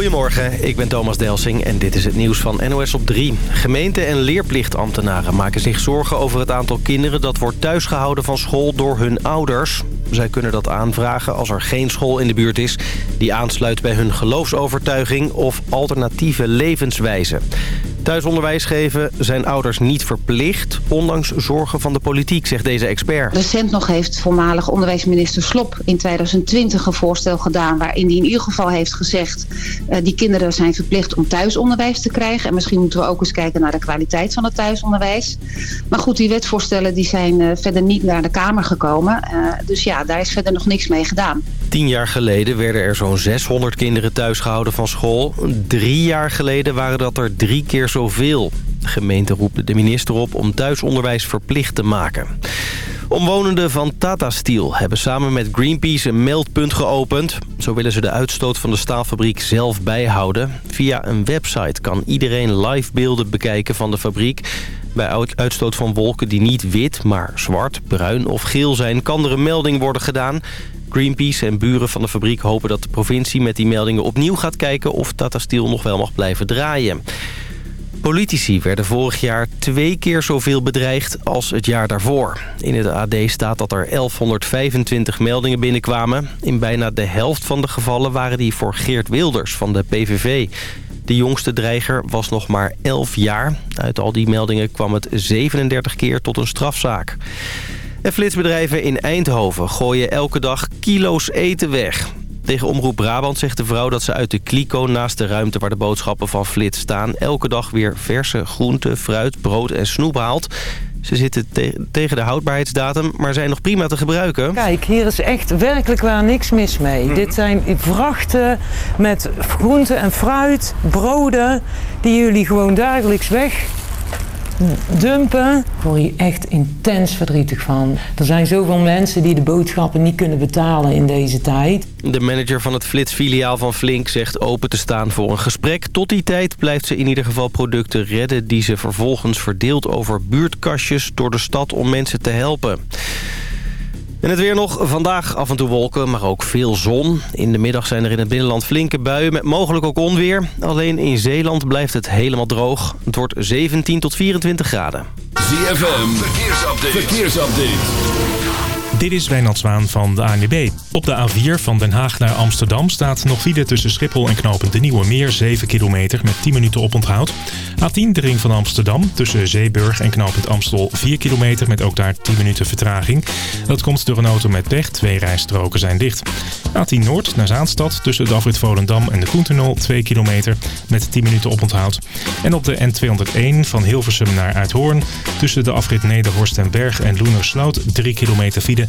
Goedemorgen, ik ben Thomas Delsing en dit is het nieuws van NOS op 3. Gemeente- en leerplichtambtenaren maken zich zorgen over het aantal kinderen... dat wordt thuisgehouden van school door hun ouders. Zij kunnen dat aanvragen als er geen school in de buurt is... die aansluit bij hun geloofsovertuiging of alternatieve levenswijze. Thuisonderwijs geven zijn ouders niet verplicht... ondanks zorgen van de politiek, zegt deze expert. Recent nog heeft voormalig onderwijsminister Slop in 2020 een voorstel gedaan... waarin hij in ieder geval heeft gezegd... Uh, die kinderen zijn verplicht om thuisonderwijs te krijgen. En misschien moeten we ook eens kijken naar de kwaliteit van het thuisonderwijs. Maar goed, die wetsvoorstellen die zijn uh, verder niet naar de Kamer gekomen. Uh, dus ja, daar is verder nog niks mee gedaan. Tien jaar geleden werden er zo'n 600 kinderen thuisgehouden van school. Drie jaar geleden waren dat er drie keer zoveel. De gemeente roept de minister op om thuisonderwijs verplicht te maken. Omwonenden van Tata Steel hebben samen met Greenpeace een meldpunt geopend. Zo willen ze de uitstoot van de staalfabriek zelf bijhouden. Via een website kan iedereen live beelden bekijken van de fabriek. Bij uitstoot van wolken die niet wit, maar zwart, bruin of geel zijn... kan er een melding worden gedaan. Greenpeace en buren van de fabriek hopen dat de provincie met die meldingen opnieuw gaat kijken... of Tata Steel nog wel mag blijven draaien. Politici werden vorig jaar twee keer zoveel bedreigd als het jaar daarvoor. In het AD staat dat er 1125 meldingen binnenkwamen. In bijna de helft van de gevallen waren die voor Geert Wilders van de PVV. De jongste dreiger was nog maar 11 jaar. Uit al die meldingen kwam het 37 keer tot een strafzaak. En flitsbedrijven in Eindhoven gooien elke dag kilo's eten weg. Tegen Omroep Brabant zegt de vrouw dat ze uit de kliko naast de ruimte waar de boodschappen van Flits staan... elke dag weer verse groenten, fruit, brood en snoep haalt. Ze zitten te tegen de houdbaarheidsdatum, maar zijn nog prima te gebruiken. Kijk, hier is echt werkelijk waar niks mis mee. Mm. Dit zijn vrachten met groenten en fruit, broden... die jullie gewoon dagelijks weg dumpen. Word hier echt intens verdrietig van. Er zijn zoveel mensen die de boodschappen niet kunnen betalen in deze tijd. De manager van het Flits-filiaal van Flink zegt open te staan voor een gesprek. Tot die tijd blijft ze in ieder geval producten redden... die ze vervolgens verdeelt over buurtkastjes door de stad om mensen te helpen. En het weer nog. Vandaag af en toe wolken, maar ook veel zon. In de middag zijn er in het binnenland flinke buien met mogelijk ook onweer. Alleen in Zeeland blijft het helemaal droog. Het wordt 17 tot 24 graden. ZFM, verkeersupdate. verkeersupdate. Dit is Wijnald Zwaan van de ANWB. Op de A4 van Den Haag naar Amsterdam staat nog file tussen Schiphol en Knopen de Nieuwe Meer 7 kilometer met 10 minuten oponthoud. A10 de ring van Amsterdam tussen Zeeburg en Knooppunt Amstel 4 kilometer met ook daar 10 minuten vertraging. Dat komt door een auto met pech, twee rijstroken zijn dicht. A10 Noord naar Zaanstad tussen de afrit Volendam en de Koentunnel 2 kilometer met 10 minuten oponthoud. En op de N201 van Hilversum naar Uithoorn tussen de afrit Nederhorst en Berg en Loenersloot 3 kilometer file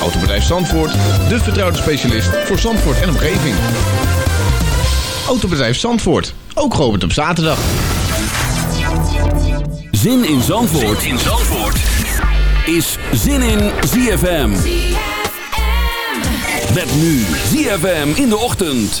Autobedrijf Zandvoort, de vertrouwde specialist voor Zandvoort en omgeving. Autobedrijf Zandvoort, ook geopend op zaterdag. Zin in Zandvoort, zin in Zandvoort. is Zin in ZFM. ZFM. Met nu ZFM in de ochtend.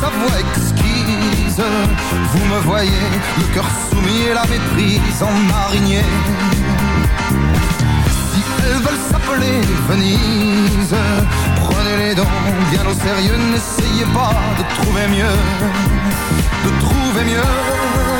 sa voix exquise. Vous me voyez, le cœur soumis et la méprise en marinier. Si elles veulent s'appeler Venise, prenez les dents bien au sérieux, n'essayez pas de trouver mieux, de trouver mieux.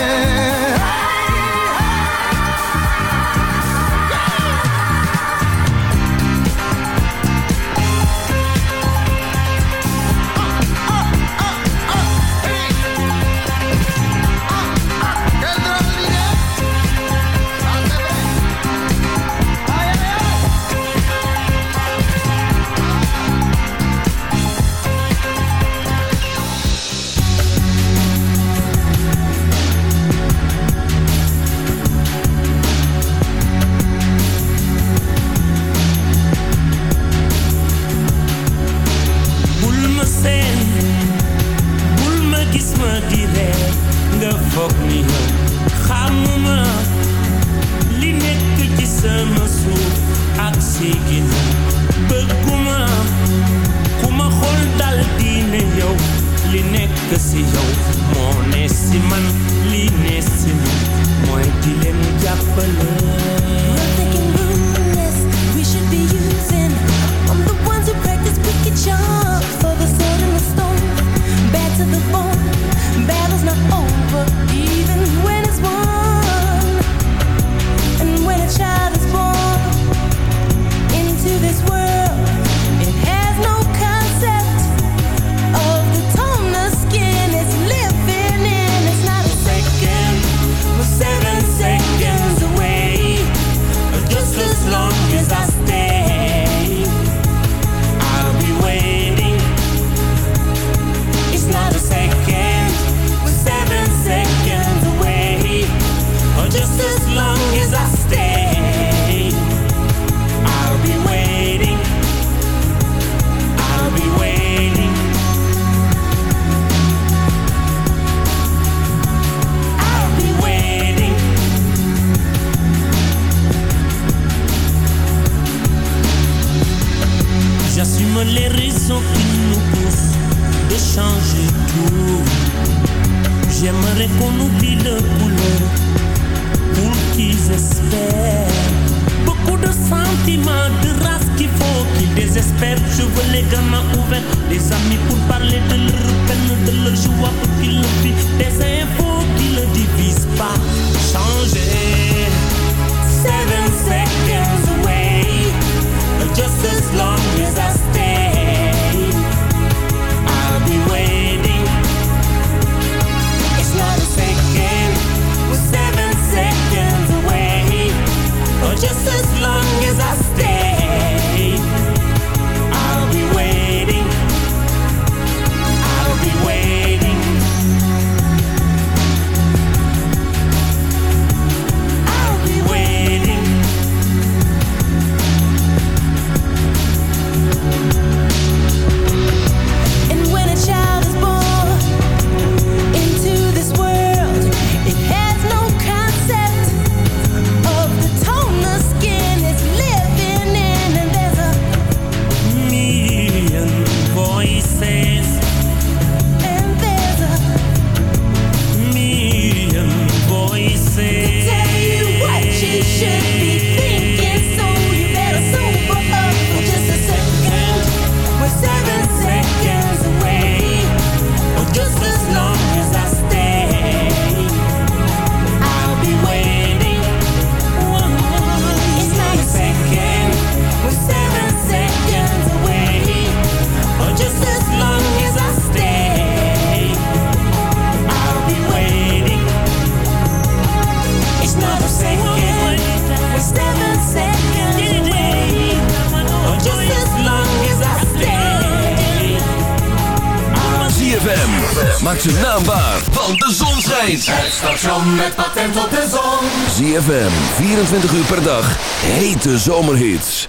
ZFM, 24 uur per dag, hete zomerhits.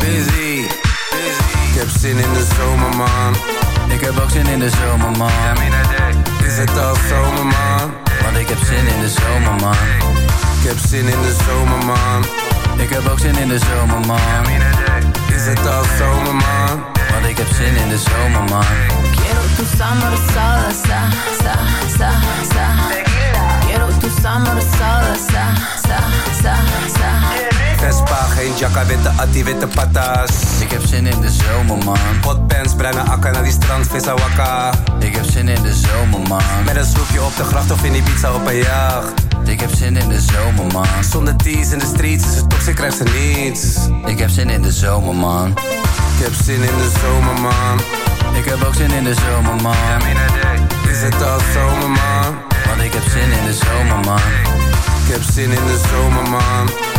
Busy, ik heb zin in de zomer man. Ik heb ook zin in de zomer man. Is het al zomer man? Want ik heb zin in de zomer man. Ik heb zin in de zomer man. Ik heb ook zin in de zomer man. Is het al zomer man? Want ik heb zin in de zomer man. Quiero tu summer salsa, sa, sa, sa. Quiero tu summer salsa, sa, witte attie, witte patas. Ik heb zin in de zomer man. Potpens, bruine akka naar die strand, vissa wakka. Ik heb zin in de zomer man. Met een zoekje op de gracht of in die pizza op een jacht. Ik heb zin in de zomer man. Zonder teas in de streets is het toxic, krijgt ze niets. Ik heb zin in de zomer man. Ik heb zin in de zomer man. Ik heb ook zin in de zomer man. Is het al zomer man? Want ik heb zin in de zomer man. Ik heb zin in de zomer man.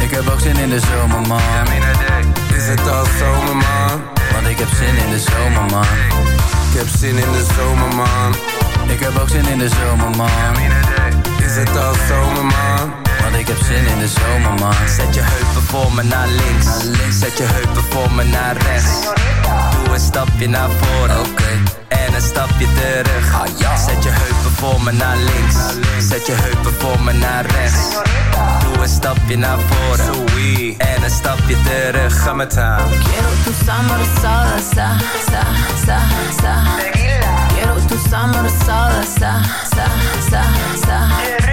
Ik heb ook zin in de zomer man. Is het al zomer man? Want ik heb zin in de zomer man. Ik heb zin in de zomer man. Ik heb ook zin in de zomer man. Is het al zomer man? Want ik heb zin in de zomer man. Zet je heupen voor me naar links. Naar links. Zet je heupen voor me naar rechts. Doe een stapje naar voren. Oké. En een stapje terug. Ah, ja. Zet je heupen voor me naar links. Zet je heupen voor me naar rechts. Doe een stapje naar voren. En een stapje terug. Ga met haar. Quiero tu summer salsa, sa, sa, sa. Quiero tu summer salsa, sa, sa, sa.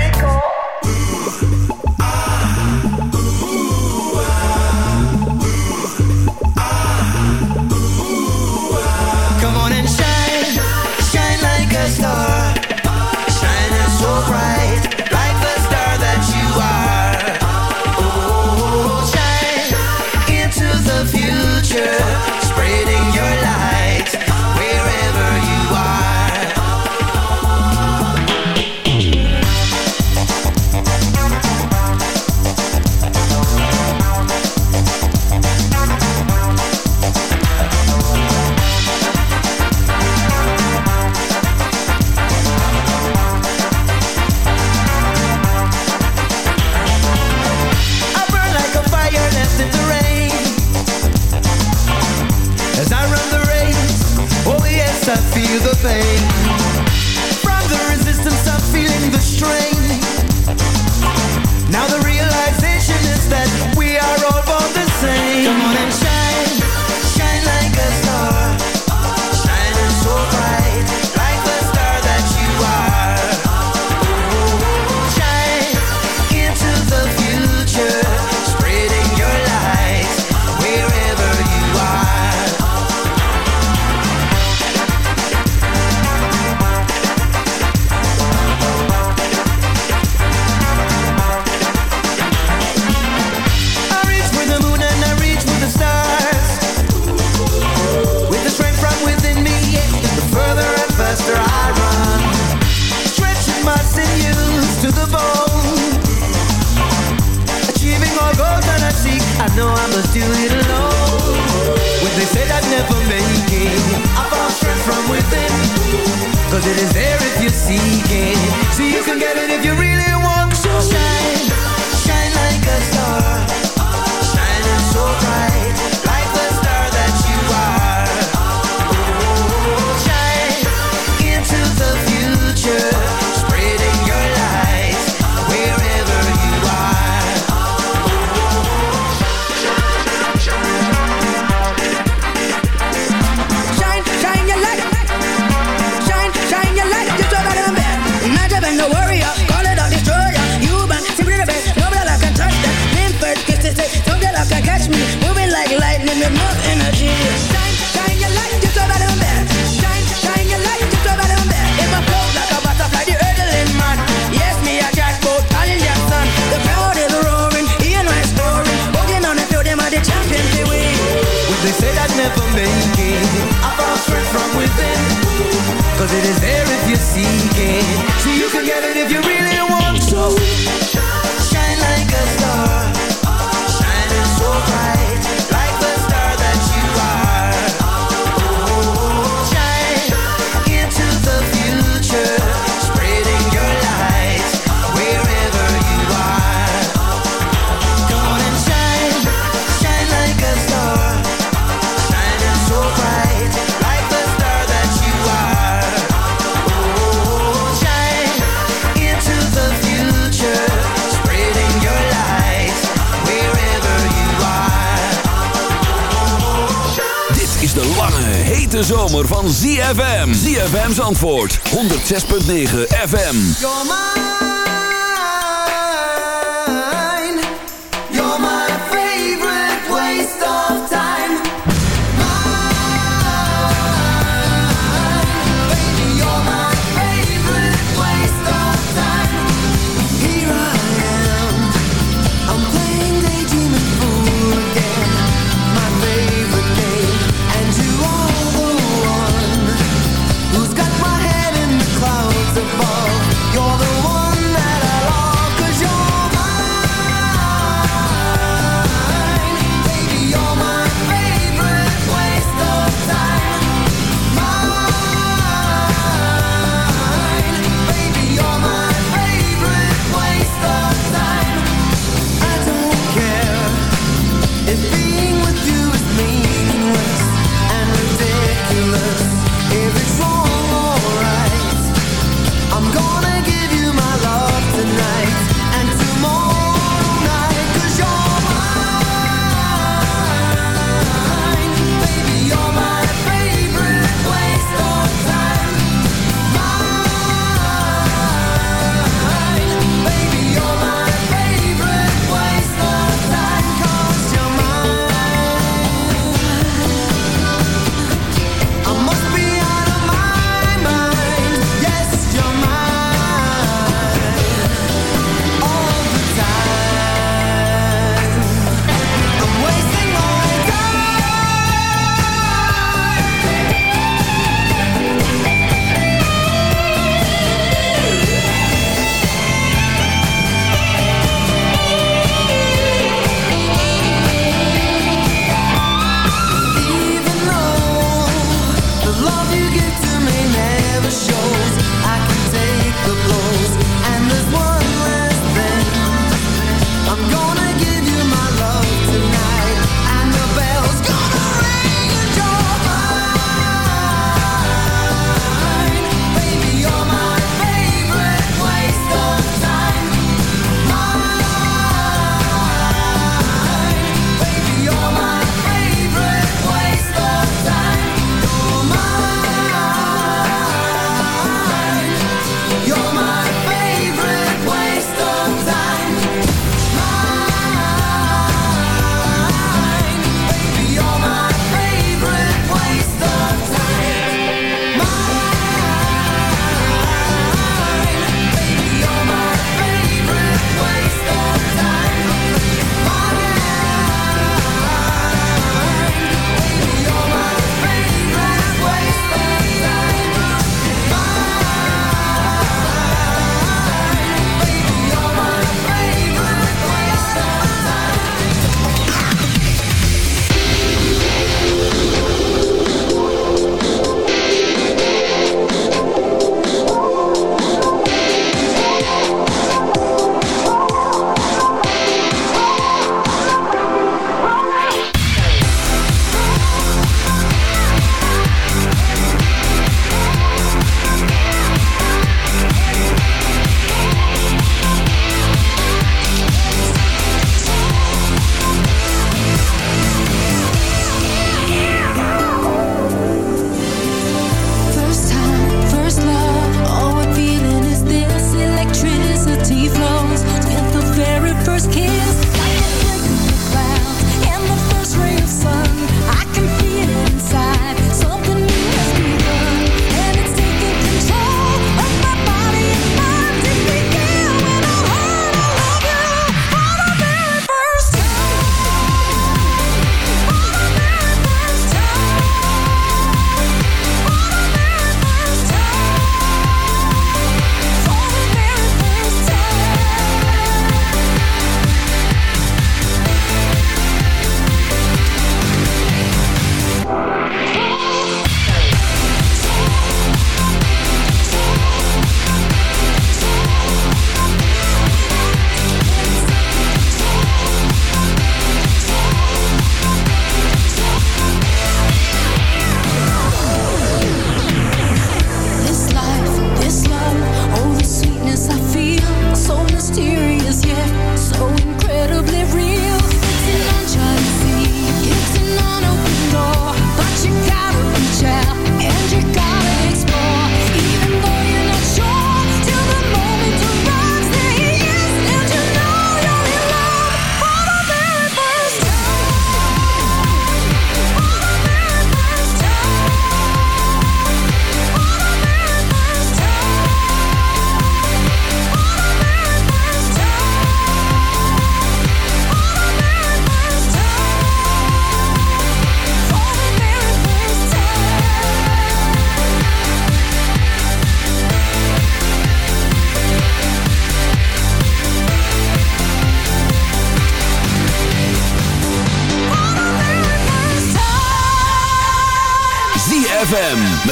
Antwoord 106.9 FM.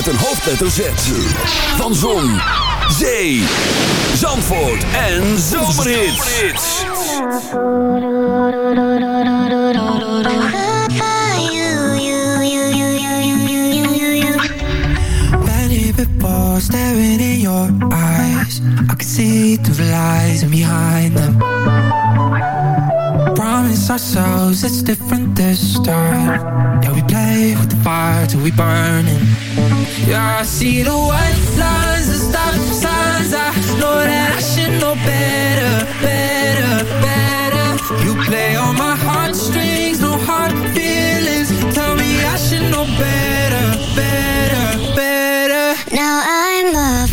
Met een hoofdletter Z. Van Zon, Zee, ourselves it's different this time. Yeah, we play with the fire till we burning. Yeah, I see the white lines, the stop signs. I know that I should know better, better, better. You play on my heartstrings, no hard feelings. Tell me I should know better, better, better. Now I'm a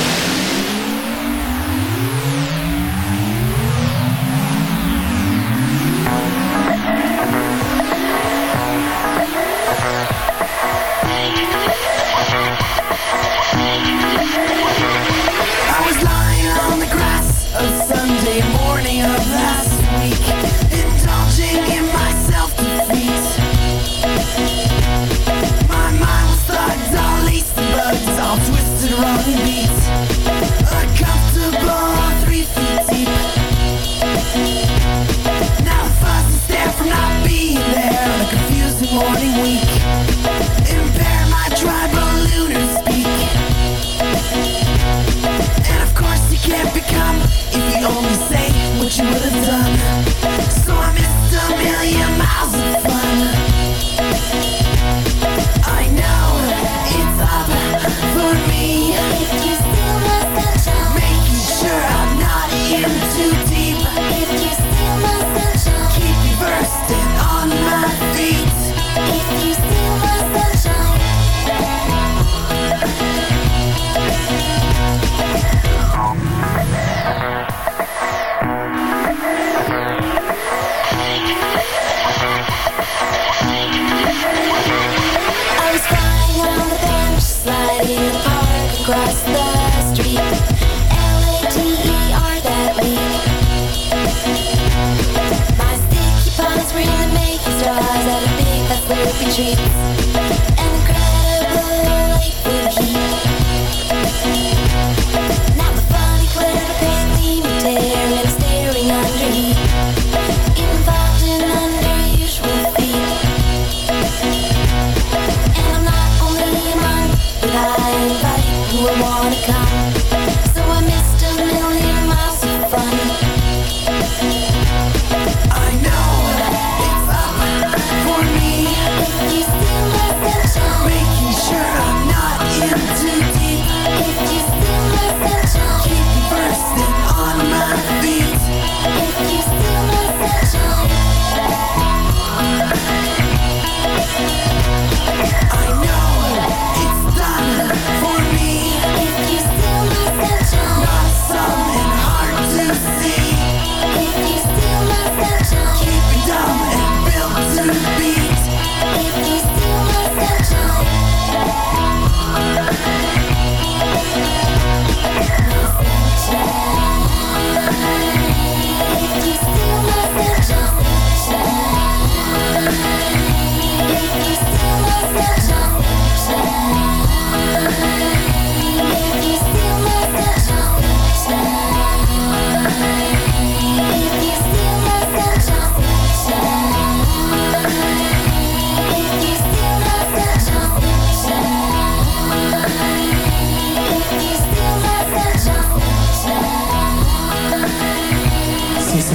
see.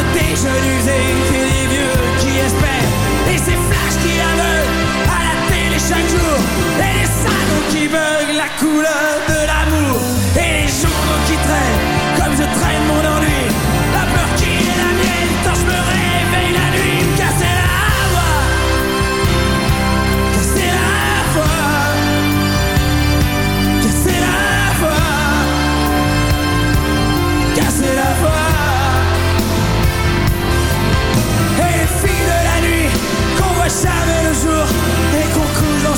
entre tes jeunes usés et vieux qui espèrent. Et ces flashs qui aveuglent à la télé chaque jour. Et les salons qui veulent la couleur de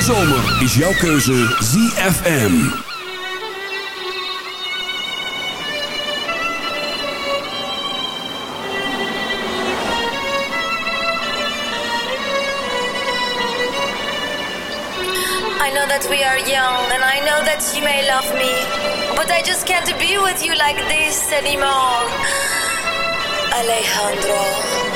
de zomer is jouw keuze ZFM. I know that we are young and I know that you may love me But I just can't be with you like this anymore Alejandro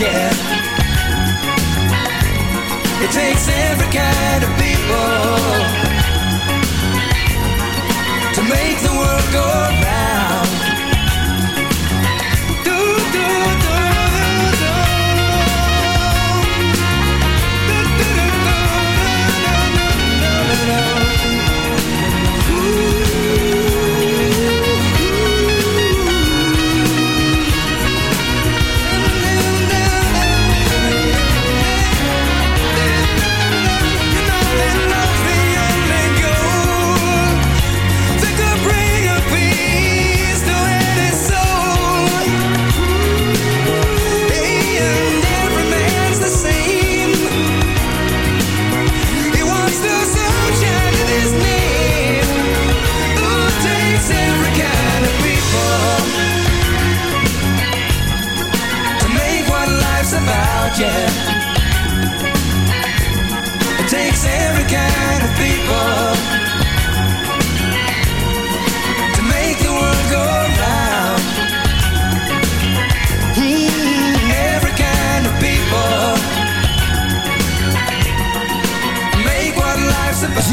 Yeah. It takes every kind of people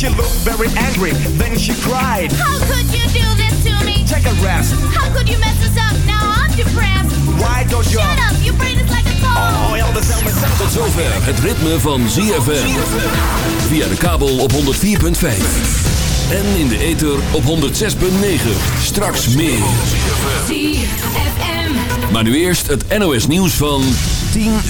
She looked very angry, then she cried. How could you do this to me? Take a rest. How could you mess us up? Now I'm depressed. Why don't you? Shut up, your brain is like a phone. Oh, Elvis, Elvis, Elvis. Tot zover het ritme van ZFM. Via de kabel op 104.5. En in de ether op 106.9. Straks meer. ZFM. Maar nu eerst het NOS nieuws van 10 uur.